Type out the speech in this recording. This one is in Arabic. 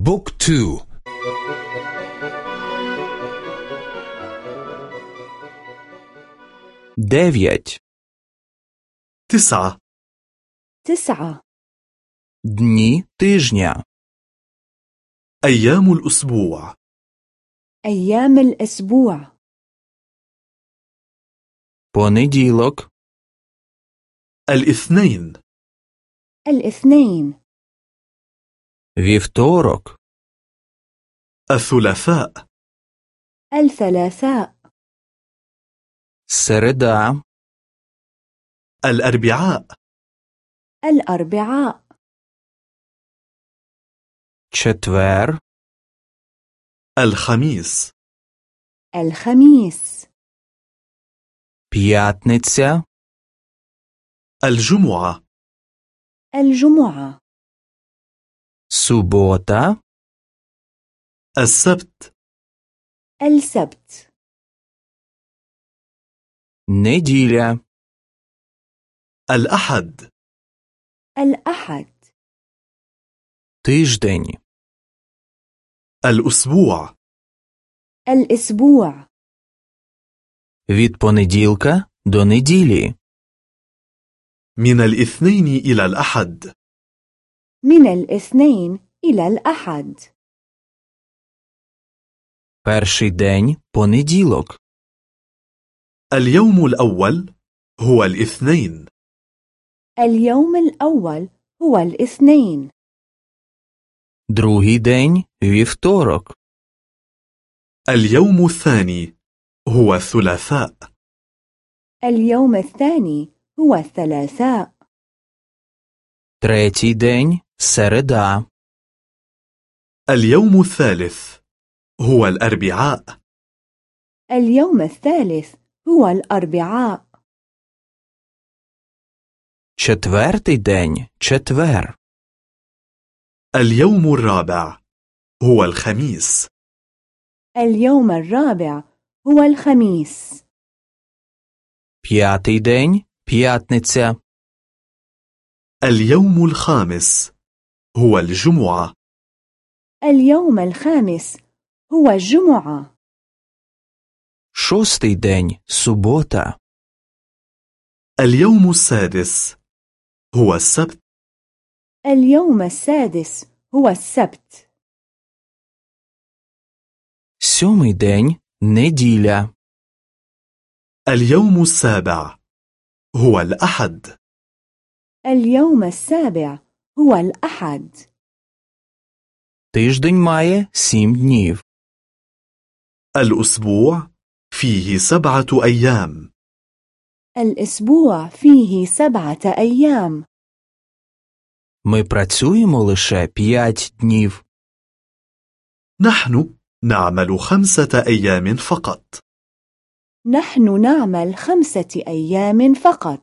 بوك تو дев'ять, تسعة تسعة дні тижня, أيام الأسبوع أيام الأسبوع понеділок, الاثنين الاثنين вівторок, الثلاثاء الثلاثاء середа, الأربعاء الأربعاء четвер, الخميس الخميس п'ятниця, الجمعة الجمعة субота, السبت السبت неділя, الأحد الأحد тиждень, الأسبوع الأسبوع від понеділка до неділі, من الاثنين إلى الأحد من الاثنين إلى الأحد перший день понеділок, اليوم الأول هو الاثنين اليوم الأول هو الاثنين другий день вівторок, اليوم الثاني هو الثلاثاء اليوم الثاني هو الثلاثاء третій день середа, اليوم الثالث هو الأربعاء اليوم الثالث هو الأربعاء четвертий день четвер, اليوم الرابع هو الخميس اليوم الرابع هو الخميس п'ятий день п'ятниця, اليوم الخامس هو الجمعة اليوم الخامس هو الجمعة шостий день субота, اليوم السادس هو السبت اليوم السادس هو السبت сьомий день неділя, اليوم السابع هو الأحد اليوم السابع هو الأحد тиждень має сім днів, الأسبوع فيه سبعة أيام الأسبوع فيه سبعة أيام ми працюємо лише п'ять днів. نحن نعمل خمسة أيام فقط نحن نعمل خمسة أيام فقط